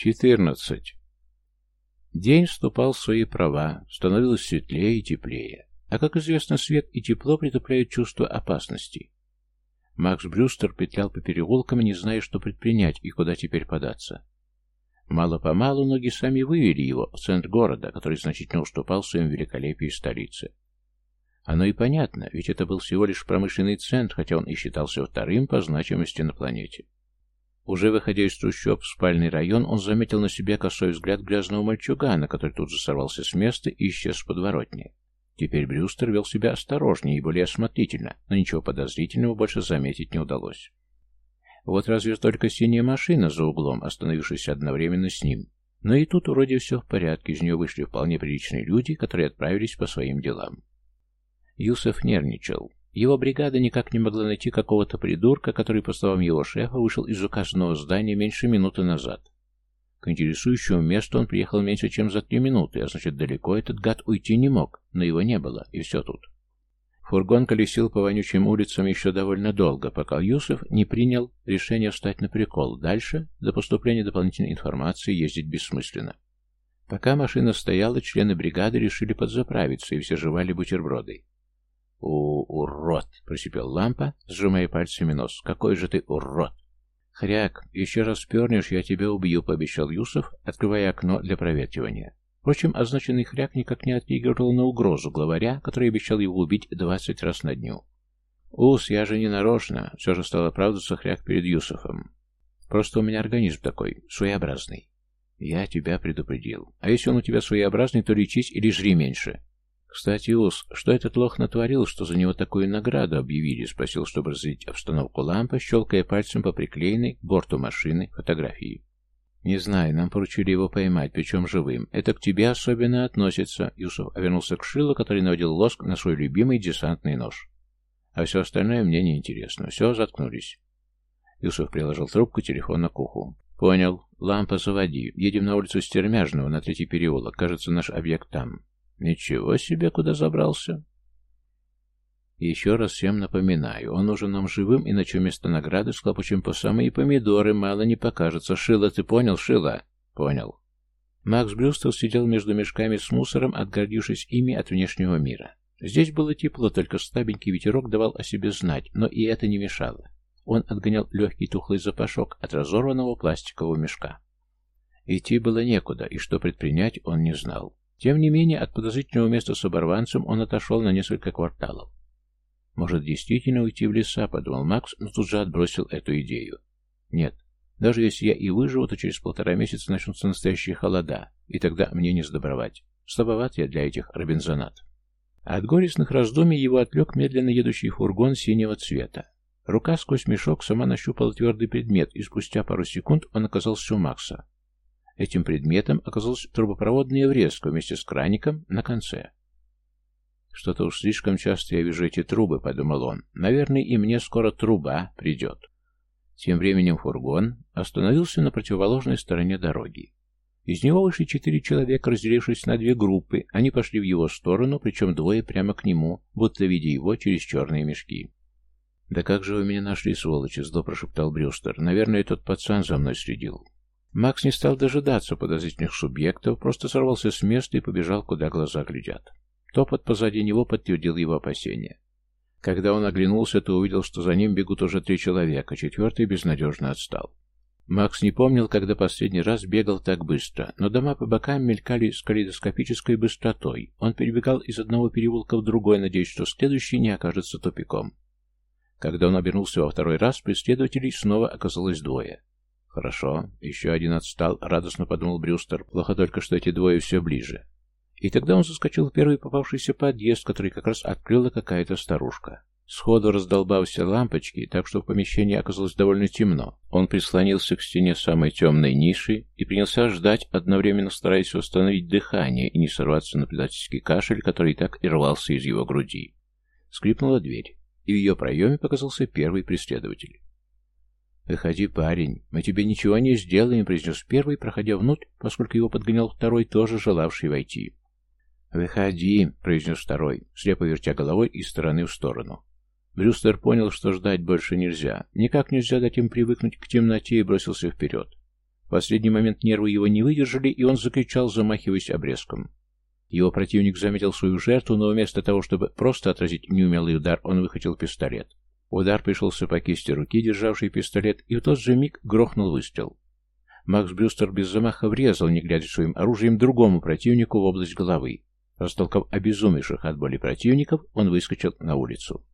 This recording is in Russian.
14. День вступал в свои права, становилось светлее и теплее. А как известно, свет и тепло притупляют чувство опасности. Макс Брюстер петлял по переулкам, не зная, что предпринять и куда теперь податься. Мало-помалу ноги сами вывели его в центр города, который значительно уступал своим великолепию столице. Оно и понятно, ведь это был всего лишь промышленный центр, хотя он и считался вторым по значимости на планете. Уже выходя из трущоб в спальный район, он заметил на себе косой взгляд грязного мальчугана, который тут же сорвался с места и исчез в подворотне. Теперь Брюстер вел себя осторожнее и более осмотрительно, но ничего подозрительного больше заметить не удалось. Вот разве только синяя машина за углом, остановившаяся одновременно с ним. Но и тут вроде все в порядке, из нее вышли вполне приличные люди, которые отправились по своим делам. Юсеф нервничал. Его бригада никак не могла найти какого-то придурка, который, по словам его шефа, вышел из указанного здания меньше минуты назад. К интересующему месту он приехал меньше, чем за три минуты, а значит, далеко этот гад уйти не мог, но его не было, и все тут. Фургон колесил по вонючим улицам еще довольно долго, пока Юсеф не принял решение встать на прикол. Дальше, до поступления дополнительной информации, ездить бессмысленно. Пока машина стояла, члены бригады решили подзаправиться, и все жевали бутерброды. «У, урод!» — просипел лампа, сжимая пальцами нос. «Какой же ты урод!» «Хряк, еще раз пернешь, я тебя убью», — пообещал Юсов, открывая окно для проветривания. Впрочем, означенный хряк никак не отреагировал на угрозу главаря, который обещал его убить двадцать раз на дню. «Ус, я же не нарочно», — все же стал оправдываться хряк перед Юсофом. «Просто у меня организм такой, своеобразный». «Я тебя предупредил. А если он у тебя своеобразный, то лечись или жри меньше». «Кстати, Ус, что этот лох натворил, что за него такую награду объявили?» — спросил, чтобы разделить обстановку лампа, щелкая пальцем по приклеенной к борту машины фотографии. «Не знаю, нам поручили его поймать, причем живым. Это к тебе особенно относится», — Юсuf вернулся к Шилу, который наводил лоск на свой любимый десантный нож. «А все остальное мне не интересно. Все, заткнулись». Юсuf приложил трубку телефона к уху. «Понял. Лампа заводи. Едем на улицу Стермяжного, на третий переулок. Кажется, наш объект там». Ничего себе, куда забрался. Еще раз всем напоминаю, он нужен нам живым, иначе вместо награды схлопочем по самые помидоры, мало не покажется. Шила, ты понял, Шила? Понял. Макс Брюстер сидел между мешками с мусором, отгордившись ими от внешнего мира. Здесь было тепло, только слабенький ветерок давал о себе знать, но и это не мешало. Он отгонял легкий тухлый запашок от разорванного пластикового мешка. Идти было некуда, и что предпринять он не знал. Тем не менее, от подозрительного места с оборванцем он отошел на несколько кварталов. «Может, действительно уйти в леса?» — подумал Макс, но тут же отбросил эту идею. «Нет, даже если я и выживу, то через полтора месяца начнутся настоящие холода, и тогда мне не сдобровать. Слабоват я для этих робинзонат». От горестных раздумий его отвлек медленно едущий фургон синего цвета. Рука сквозь мешок сама нащупала твердый предмет, и спустя пару секунд он оказался у Макса. Этим предметом оказалась трубопроводная врезка вместе с краником на конце. «Что-то уж слишком часто я вижу эти трубы», — подумал он. «Наверное, и мне скоро труба придет». Тем временем фургон остановился на противоположной стороне дороги. Из него вышли четыре человека, разделившись на две группы. Они пошли в его сторону, причем двое прямо к нему, будто видя его через черные мешки. «Да как же вы меня нашли, сволочи?» — зло прошептал Брюстер. «Наверное, тот пацан за мной следил». Макс не стал дожидаться подозрительных субъектов, просто сорвался с места и побежал, куда глаза глядят. Топот позади него подтвердил его опасения. Когда он оглянулся, то увидел, что за ним бегут уже три человека, четвертый безнадежно отстал. Макс не помнил, когда последний раз бегал так быстро, но дома по бокам мелькали с калейдоскопической быстротой. Он перебегал из одного переулка в другой, надеясь, что следующий не окажется тупиком. Когда он обернулся во второй раз, преследователей снова оказалось двое. Хорошо, еще один отстал, радостно подумал Брюстер. Плохо только, что эти двое все ближе. И тогда он заскочил в первый попавшийся подъезд, который как раз открыла какая-то старушка. Сходу раздолбав все лампочки, так что в помещении оказалось довольно темно. Он прислонился к стене самой темной ниши и принялся ждать, одновременно стараясь восстановить дыхание и не сорваться на предательский кашель, который так и рвался из его груди. Скрипнула дверь, и в ее проеме показался первый преследователь. «Выходи, парень, мы тебе ничего не сделаем», — произнес первый, проходя внутрь, поскольку его подгонял второй, тоже желавший войти. «Выходи», — произнес второй, слепо вертя головой из стороны в сторону. Брюстер понял, что ждать больше нельзя. Никак нельзя дать им привыкнуть к темноте и бросился вперед. В последний момент нервы его не выдержали, и он закричал, замахиваясь обрезком. Его противник заметил свою жертву, но вместо того, чтобы просто отразить неумелый удар, он выхватил пистолет. Удар пришелся по кисти руки, державшей пистолет, и в тот же миг грохнул выстрел. Макс Брюстер без замаха врезал, не глядя своим оружием, другому противнику в область головы. Растолкав обезумевших от боли противников, он выскочил на улицу.